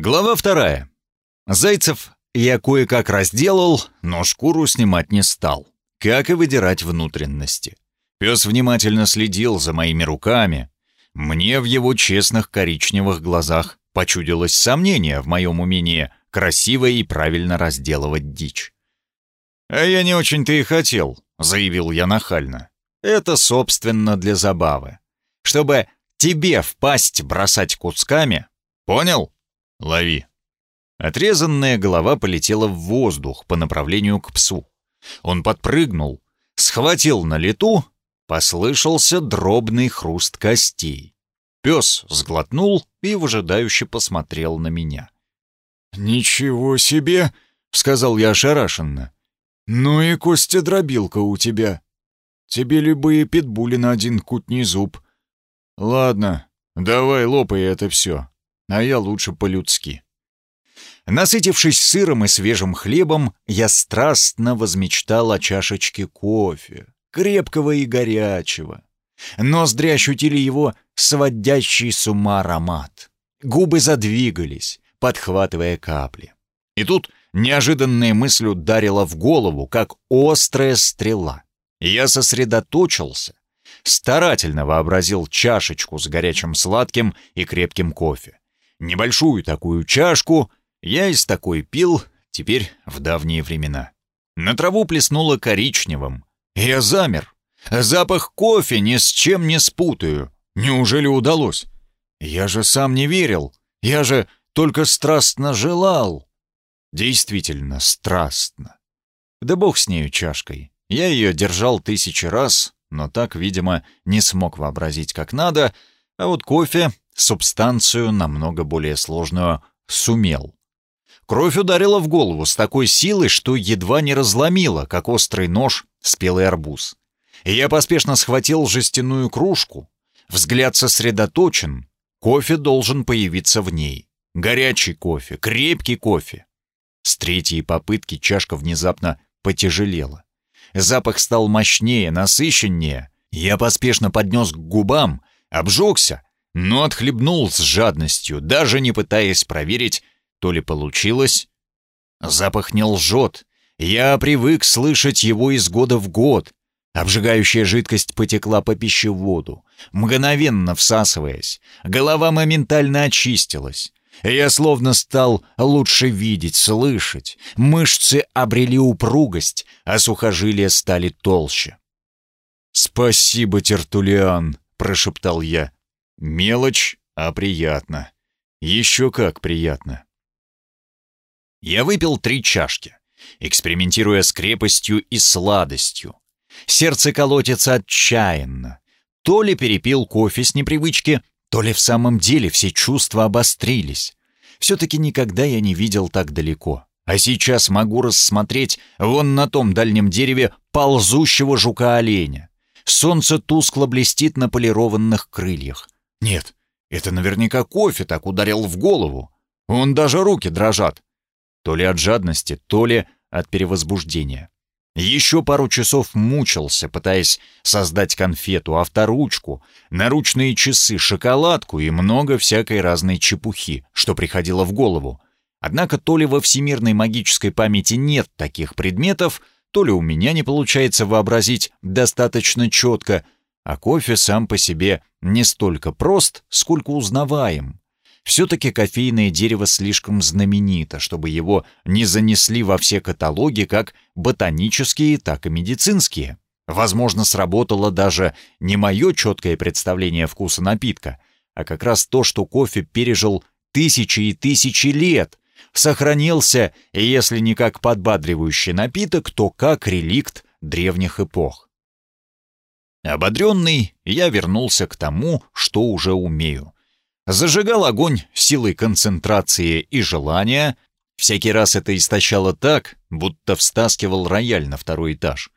Глава вторая. Зайцев я кое-как разделал, но шкуру снимать не стал, как и выдирать внутренности. Пес внимательно следил за моими руками. Мне в его честных коричневых глазах почудилось сомнение в моем умении красиво и правильно разделывать дичь. «А я не очень-то и хотел», — заявил я нахально. «Это, собственно, для забавы. Чтобы тебе в пасть бросать кусками. Понял?» «Лови». Отрезанная голова полетела в воздух по направлению к псу. Он подпрыгнул, схватил на лету, послышался дробный хруст костей. Пес сглотнул и выжидающе посмотрел на меня. «Ничего себе!» — сказал я ошарашенно. «Ну и костя-дробилка у тебя. Тебе любые питбули на один кутний зуб. Ладно, давай лопай это все а я лучше по-людски. Насытившись сыром и свежим хлебом, я страстно возмечтал о чашечке кофе, крепкого и горячего. Ноздри ощутили его сводящий с ума аромат. Губы задвигались, подхватывая капли. И тут неожиданная мысль ударила в голову, как острая стрела. Я сосредоточился, старательно вообразил чашечку с горячим сладким и крепким кофе. Небольшую такую чашку я из такой пил теперь в давние времена. На траву плеснуло коричневым. Я замер. Запах кофе ни с чем не спутаю. Неужели удалось? Я же сам не верил. Я же только страстно желал. Действительно страстно. Да бог с нею чашкой. Я ее держал тысячи раз, но так, видимо, не смог вообразить как надо, а вот кофе субстанцию намного более сложную сумел. Кровь ударила в голову с такой силой, что едва не разломила, как острый нож, спелый арбуз. Я поспешно схватил жестяную кружку. Взгляд сосредоточен. Кофе должен появиться в ней. Горячий кофе, крепкий кофе. С третьей попытки чашка внезапно потяжелела. Запах стал мощнее, насыщеннее. Я поспешно поднес к губам, обжегся, но отхлебнул с жадностью, даже не пытаясь проверить, то ли получилось. Запах не лжет. Я привык слышать его из года в год. Обжигающая жидкость потекла по пищеводу, мгновенно всасываясь. Голова моментально очистилась. Я словно стал лучше видеть, слышать. Мышцы обрели упругость, а сухожилия стали толще. «Спасибо, Тертулиан», — прошептал я. Мелочь, а приятно. Еще как приятно. Я выпил три чашки, экспериментируя с крепостью и сладостью. Сердце колотится отчаянно. То ли перепил кофе с непривычки, то ли в самом деле все чувства обострились. Все-таки никогда я не видел так далеко. А сейчас могу рассмотреть вон на том дальнем дереве ползущего жука-оленя. Солнце тускло блестит на полированных крыльях. Нет, это наверняка кофе так ударил в голову. Он даже руки дрожат. То ли от жадности, то ли от перевозбуждения. Еще пару часов мучился, пытаясь создать конфету, авторучку, наручные часы, шоколадку и много всякой разной чепухи, что приходило в голову. Однако то ли во всемирной магической памяти нет таких предметов, то ли у меня не получается вообразить достаточно четко — а кофе сам по себе не столько прост, сколько узнаваем. Все-таки кофейное дерево слишком знаменито, чтобы его не занесли во все каталоги как ботанические, так и медицинские. Возможно, сработало даже не мое четкое представление вкуса напитка, а как раз то, что кофе пережил тысячи и тысячи лет, сохранился, если не как подбадривающий напиток, то как реликт древних эпох. Ободренный, я вернулся к тому, что уже умею. Зажигал огонь силой концентрации и желания. Всякий раз это истощало так, будто встаскивал рояль на второй этаж.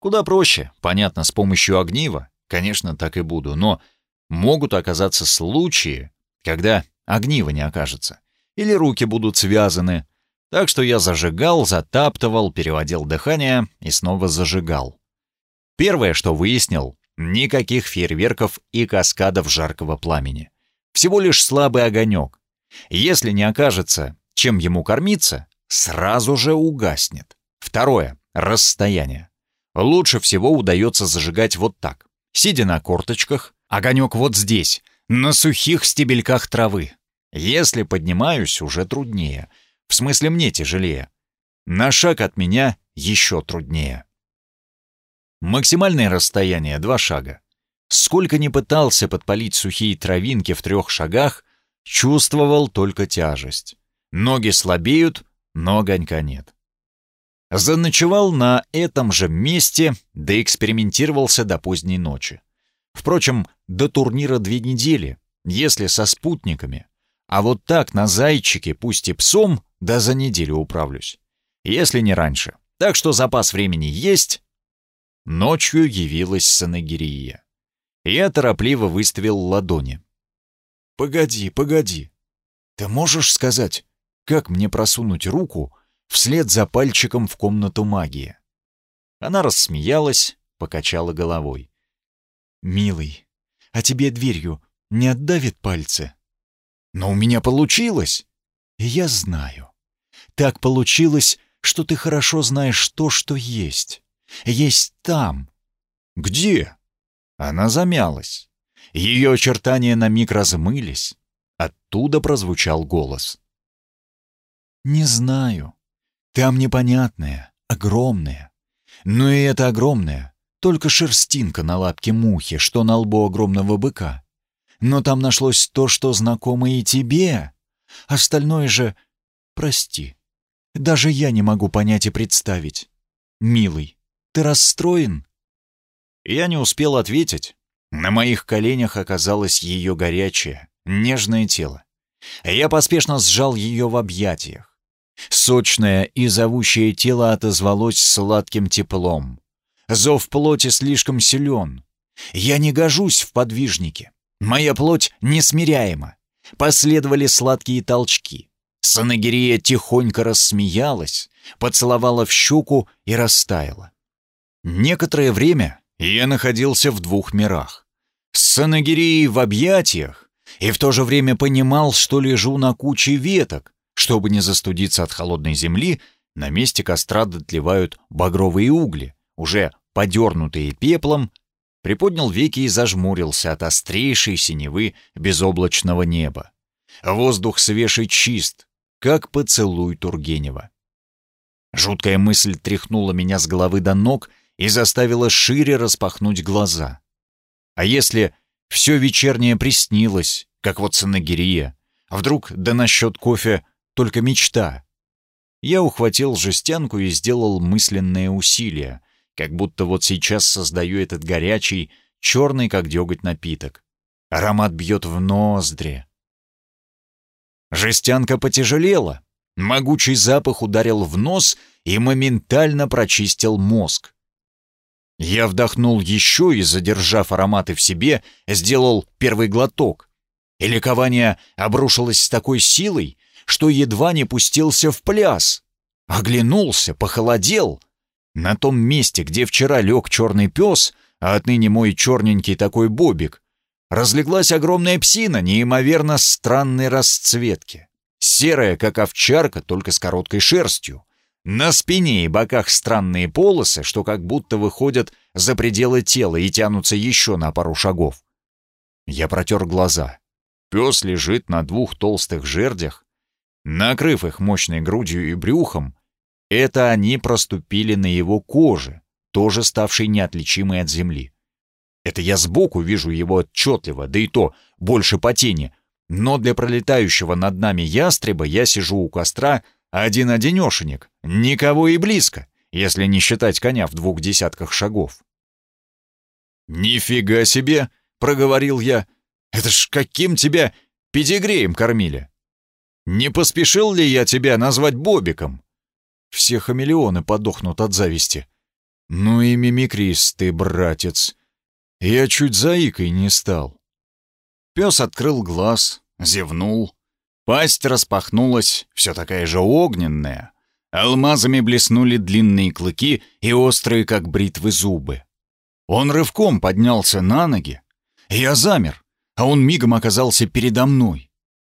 Куда проще, понятно, с помощью огнива, конечно, так и буду, но могут оказаться случаи, когда огнива не окажется, или руки будут связаны. Так что я зажигал, затаптывал, переводил дыхание и снова зажигал. Первое, что выяснил, никаких фейерверков и каскадов жаркого пламени. Всего лишь слабый огонек. Если не окажется, чем ему кормиться, сразу же угаснет. Второе. Расстояние. Лучше всего удается зажигать вот так. Сидя на корточках, огонек вот здесь, на сухих стебельках травы. Если поднимаюсь, уже труднее. В смысле, мне тяжелее. На шаг от меня еще труднее. Максимальное расстояние — два шага. Сколько ни пытался подпалить сухие травинки в трех шагах, чувствовал только тяжесть. Ноги слабеют, но огонька нет. Заночевал на этом же месте, да экспериментировался до поздней ночи. Впрочем, до турнира две недели, если со спутниками. А вот так на зайчике, пусть и псом, да за неделю управлюсь. Если не раньше. Так что запас времени есть. Ночью явилась Санагирия. Я торопливо выставил ладони. «Погоди, погоди. Ты можешь сказать, как мне просунуть руку вслед за пальчиком в комнату магии?» Она рассмеялась, покачала головой. «Милый, а тебе дверью не отдавит пальцы?» «Но у меня получилось!» «Я знаю. Так получилось, что ты хорошо знаешь то, что есть. Есть там». «Где?» Она замялась. Ее очертания на миг размылись. Оттуда прозвучал голос. «Не знаю. Там непонятное, огромное. Но и это огромное, только шерстинка на лапке мухи, что на лбу огромного быка. Но там нашлось то, что знакомо и тебе. Остальное же... Прости. Даже я не могу понять и представить. Милый, ты расстроен?» Я не успел ответить. На моих коленях оказалось ее горячее, нежное тело. Я поспешно сжал ее в объятиях. Сочное и зовущее тело отозвалось сладким теплом. Зов плоти слишком силен. Я не гожусь в подвижнике. Моя плоть несмиряема. Последовали сладкие толчки. Санагирия тихонько рассмеялась, поцеловала в щеку и растаяла. Некоторое время я находился в двух мирах. С Санагирией в объятиях и в то же время понимал, что лежу на куче веток. Чтобы не застудиться от холодной земли, на месте костра дотлевают багровые угли, уже подернутые пеплом, приподнял веки и зажмурился от острейшей синевы безоблачного неба. Воздух свеж и чист, как поцелуй Тургенева. Жуткая мысль тряхнула меня с головы до ног и заставила шире распахнуть глаза. А если все вечернее приснилось, как вот Санагирия, а вдруг да насчет кофе только мечта? Я ухватил жестянку и сделал мысленное усилие, как будто вот сейчас создаю этот горячий, черный, как деготь, напиток. Аромат бьет в ноздри. Жестянка потяжелела. Могучий запах ударил в нос и моментально прочистил мозг. Я вдохнул еще и, задержав ароматы в себе, сделал первый глоток. И ликование обрушилось с такой силой, что едва не пустился в пляс. Оглянулся, похолодел. На том месте, где вчера лег черный пес, а отныне мой черненький такой бобик, разлеглась огромная псина неимоверно странной расцветки. Серая, как овчарка, только с короткой шерстью. На спине и боках странные полосы, что как будто выходят за пределы тела и тянутся еще на пару шагов. Я протер глаза. Пес лежит на двух толстых жердях. Накрыв их мощной грудью и брюхом, это они проступили на его коже, тоже ставшей неотличимой от земли. Это я сбоку вижу его отчетливо, да и то больше по тени. Но для пролетающего над нами ястреба я сижу у костра — один-одинешенек, никого и близко, если не считать коня в двух десятках шагов. «Нифига себе!» — проговорил я. «Это ж каким тебя педигреем кормили? Не поспешил ли я тебя назвать Бобиком?» Все хамелеоны подохнут от зависти. «Ну и мимикрист ты, братец!» Я чуть заикой не стал. Пес открыл глаз, зевнул, Пасть распахнулась, все такая же огненная. Алмазами блеснули длинные клыки и острые, как бритвы, зубы. Он рывком поднялся на ноги. Я замер, а он мигом оказался передо мной.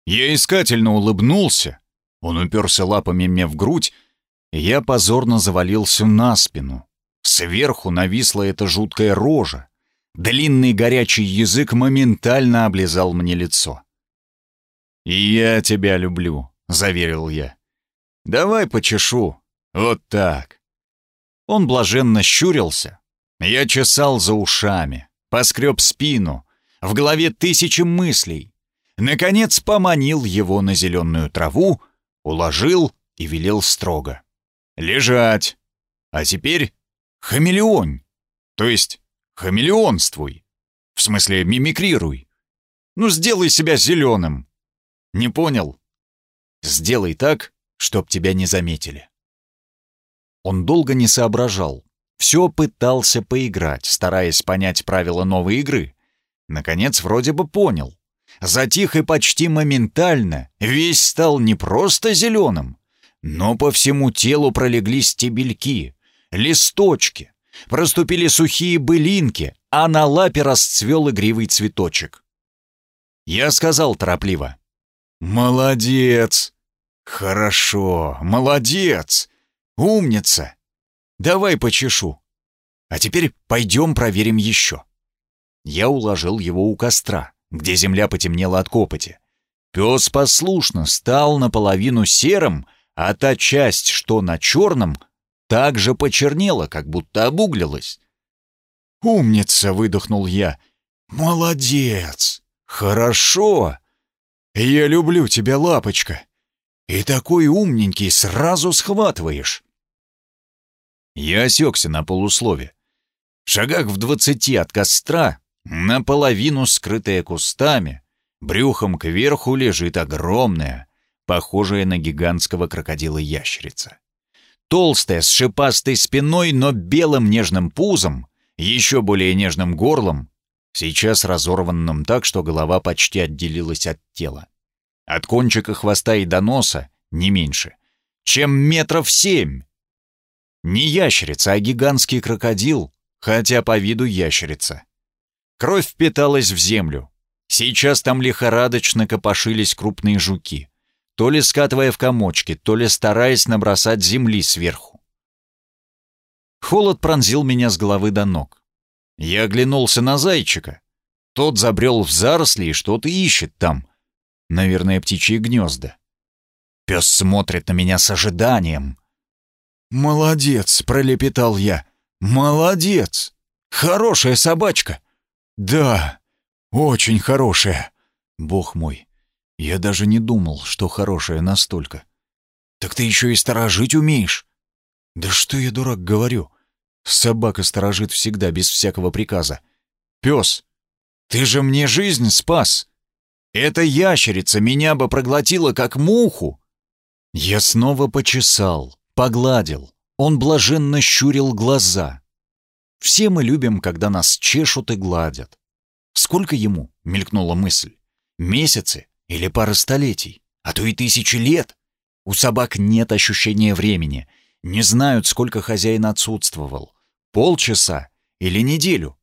Я искательно улыбнулся. Он уперся лапами мне в грудь, я позорно завалился на спину. Сверху нависла эта жуткая рожа. Длинный горячий язык моментально облизал мне лицо. «И я тебя люблю», — заверил я. «Давай почешу. Вот так». Он блаженно щурился. Я чесал за ушами, поскреб спину. В голове тысячи мыслей. Наконец поманил его на зеленую траву, уложил и велел строго. «Лежать! А теперь хамелеонь, то есть хамелеонствуй, в смысле мимикрируй. Ну, сделай себя зеленым. Не понял? Сделай так, чтоб тебя не заметили». Он долго не соображал, все пытался поиграть, стараясь понять правила новой игры. Наконец, вроде бы понял. Затих и почти моментально весь стал не просто зеленым, но по всему телу пролегли стебельки, листочки, проступили сухие былинки, а на лапе расцвел игривый цветочек. Я сказал торопливо. «Молодец! Хорошо, молодец! Умница! Давай почешу. А теперь пойдем проверим еще». Я уложил его у костра, где земля потемнела от копоти. Пес послушно стал наполовину серым, а та часть, что на черном, также почернела, как будто обуглилась. «Умница!» — выдохнул я. «Молодец! Хорошо! Я люблю тебя, лапочка! И такой умненький сразу схватываешь!» Я осекся на полуслове. В шагах в двадцати от костра, наполовину скрытая кустами, брюхом кверху лежит огромная, похожая на гигантского крокодила ящерица. Толстая, с шипастой спиной, но белым нежным пузом, еще более нежным горлом, сейчас разорванным так, что голова почти отделилась от тела. От кончика хвоста и до носа не меньше, чем метров семь, не ящерица, а гигантский крокодил, хотя по виду ящерица. Кровь впиталась в землю. Сейчас там лихорадочно копошились крупные жуки, то ли скатывая в комочки, то ли стараясь набросать земли сверху. Холод пронзил меня с головы до ног. Я оглянулся на зайчика. Тот забрел в заросли и что-то ищет там. Наверное, птичьи гнезда. Пес смотрит на меня с ожиданием. «Молодец!» — пролепетал я. «Молодец! Хорошая собачка!» «Да, очень хорошая!» «Бог мой, я даже не думал, что хорошая настолько!» «Так ты еще и сторожить умеешь!» «Да что я, дурак, говорю!» Собака сторожит всегда, без всякого приказа. «Пес, ты же мне жизнь спас! Эта ящерица меня бы проглотила, как муху!» Я снова почесал, Погладил. Он блаженно щурил глаза. Все мы любим, когда нас чешут и гладят. Сколько ему, мелькнула мысль, месяцы или пара столетий, а то и тысячи лет? У собак нет ощущения времени, не знают, сколько хозяин отсутствовал, полчаса или неделю.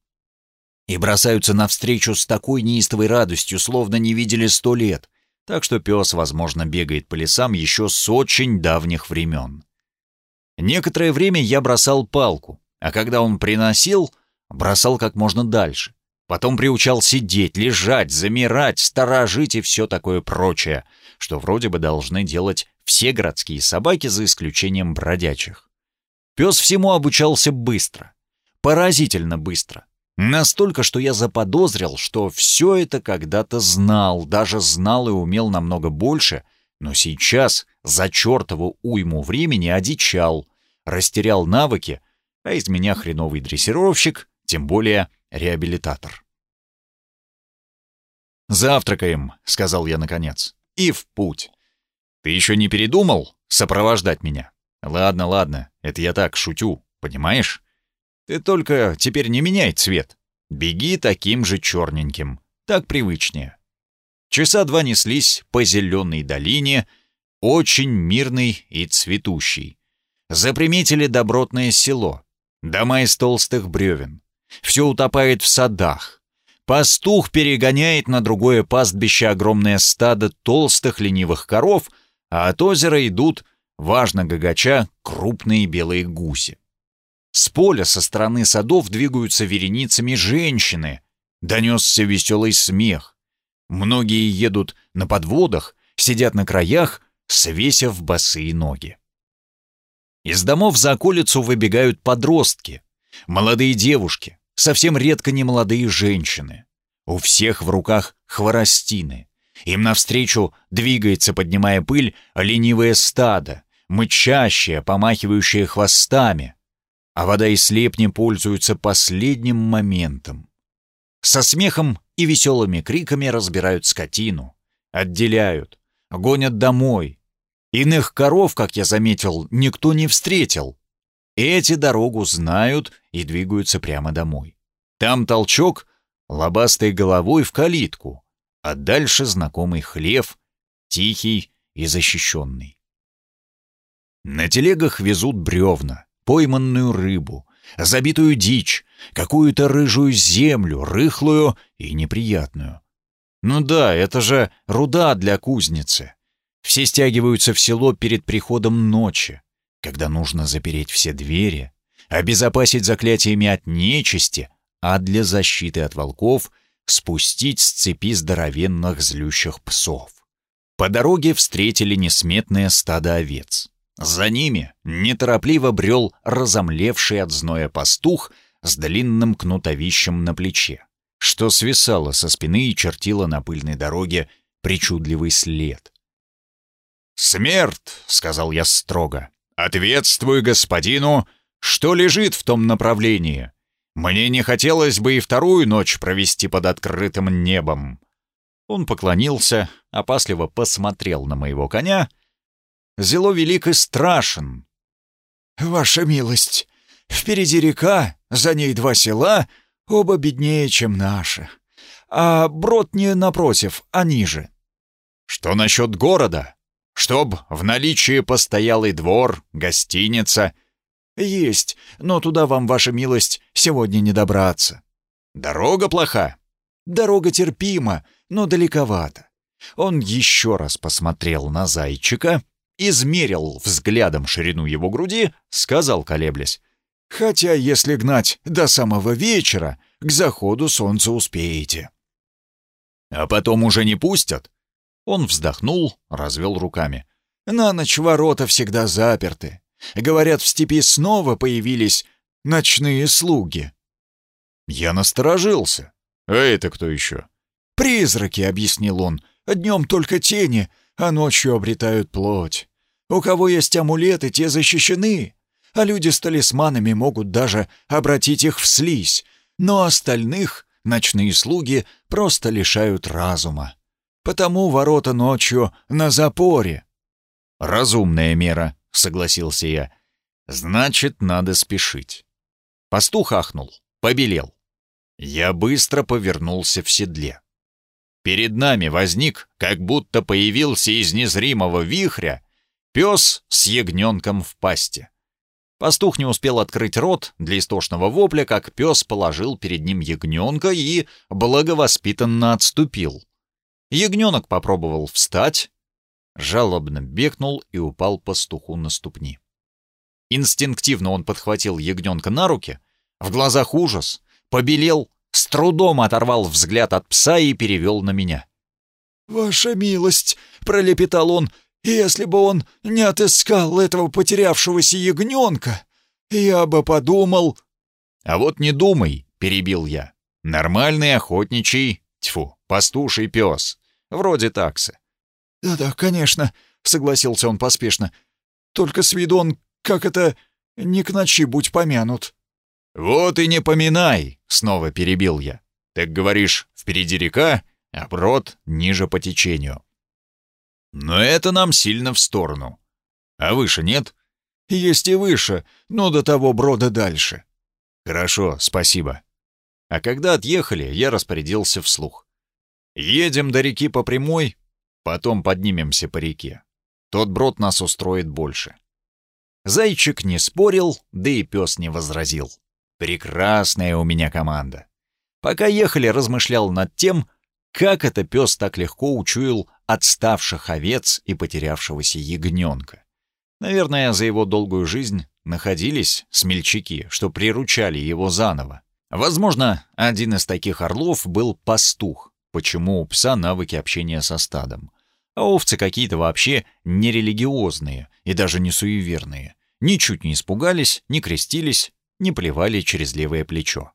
И бросаются навстречу с такой неистовой радостью, словно не видели сто лет, так что пес, возможно, бегает по лесам еще с очень давних времен. Некоторое время я бросал палку, а когда он приносил, бросал как можно дальше. Потом приучал сидеть, лежать, замирать, сторожить и все такое прочее, что вроде бы должны делать все городские собаки за исключением бродячих. Пес всему обучался быстро, поразительно быстро. Настолько, что я заподозрил, что все это когда-то знал, даже знал и умел намного больше — но сейчас за чертову уйму времени одичал, растерял навыки, а из меня хреновый дрессировщик, тем более реабилитатор. «Завтракаем», — сказал я наконец, — «и в путь. Ты еще не передумал сопровождать меня? Ладно, ладно, это я так шутю, понимаешь? Ты только теперь не меняй цвет. Беги таким же черненьким, так привычнее. Часа два неслись по зеленой долине, очень мирный и цветущий. Заприметили добротное село, дома из толстых бревен. Все утопает в садах. Пастух перегоняет на другое пастбище огромное стадо толстых ленивых коров, а от озера идут, важно гагача, крупные белые гуси. С поля со стороны садов двигаются вереницами женщины. Донесся веселый смех. Многие едут на подводах, сидят на краях, свесив босые ноги. Из домов за околицу выбегают подростки, молодые девушки, совсем редко немолодые женщины. У всех в руках хворостины. Им навстречу двигается, поднимая пыль, ленивое стадо, мычащее, помахивающее хвостами. А вода и слепни пользуются последним моментом. Со смехом и веселыми криками разбирают скотину, отделяют, гонят домой. Иных коров, как я заметил, никто не встретил. Эти дорогу знают и двигаются прямо домой. Там толчок, лобастой головой в калитку, а дальше знакомый хлев, тихий и защищенный. На телегах везут бревна, пойманную рыбу, забитую дичь, какую-то рыжую землю, рыхлую и неприятную. Ну да, это же руда для кузницы. Все стягиваются в село перед приходом ночи, когда нужно запереть все двери, обезопасить заклятиями от нечисти, а для защиты от волков спустить с цепи здоровенных злющих псов. По дороге встретили несметное стадо овец. За ними неторопливо брел разомлевший от зноя пастух с длинным кнутовищем на плече, что свисало со спины и чертило на пыльной дороге причудливый след. «Смерть!» — сказал я строго. «Ответствуй господину, что лежит в том направлении. Мне не хотелось бы и вторую ночь провести под открытым небом». Он поклонился, опасливо посмотрел на моего коня. Зело велик и страшен. «Ваша милость, впереди река, за ней два села, оба беднее, чем наши. А брод не напротив, а ниже». «Что насчет города? Чтоб в наличии постоялый двор, гостиница...» «Есть, но туда вам, ваша милость, сегодня не добраться». «Дорога плоха?» «Дорога терпима, но далековато». Он еще раз посмотрел на зайчика, измерил взглядом ширину его груди, сказал, колеблясь. «Хотя, если гнать до самого вечера, к заходу солнца успеете». «А потом уже не пустят?» Он вздохнул, развел руками. «На ночь ворота всегда заперты. Говорят, в степи снова появились ночные слуги. Я насторожился. А это кто еще? «Призраки», — объяснил он. «Днем только тени, а ночью обретают плоть. У кого есть амулеты, те защищены, а люди с талисманами могут даже обратить их в слизь, но остальных ночные слуги просто лишают разума. Потому ворота ночью на запоре». «Разумная мера», — согласился я. «Значит, надо спешить». Пастух ахнул, побелел. Я быстро повернулся в седле. Перед нами возник, как будто появился из незримого вихря, пес с ягненком в пасти. Пастух не успел открыть рот для истошного вопля, как пес положил перед ним ягненка и благовоспитанно отступил. Ягненок попробовал встать, жалобно бекнул и упал пастуху на ступни. Инстинктивно он подхватил ягненка на руки, в глазах ужас, побелел, с трудом оторвал взгляд от пса и перевел на меня. «Ваша милость!» — пролепетал он. «Если бы он не отыскал этого потерявшегося ягненка, я бы подумал...» «А вот не думай!» — перебил я. «Нормальный охотничий, тьфу, пастуший пес, вроде таксы. «Да-да, конечно», — согласился он поспешно. «Только с виду он, как это, не к ночи будь помянут». «Вот и не поминай», — снова перебил я. «Так говоришь, впереди река, а брод ниже по течению». «Но это нам сильно в сторону. А выше нет?» «Есть и выше, но до того брода дальше». «Хорошо, спасибо». А когда отъехали, я распорядился вслух. «Едем до реки по прямой, Потом поднимемся по реке. Тот брод нас устроит больше. Зайчик не спорил, да и пес не возразил. Прекрасная у меня команда. Пока ехали, размышлял над тем, как это пес так легко учуял отставших овец и потерявшегося ягненка. Наверное, за его долгую жизнь находились смельчаки, что приручали его заново. Возможно, один из таких орлов был пастух, почему у пса навыки общения со стадом. А овцы какие-то вообще нерелигиозные и даже не суеверные. Ничуть не испугались, не крестились, не плевали через левое плечо.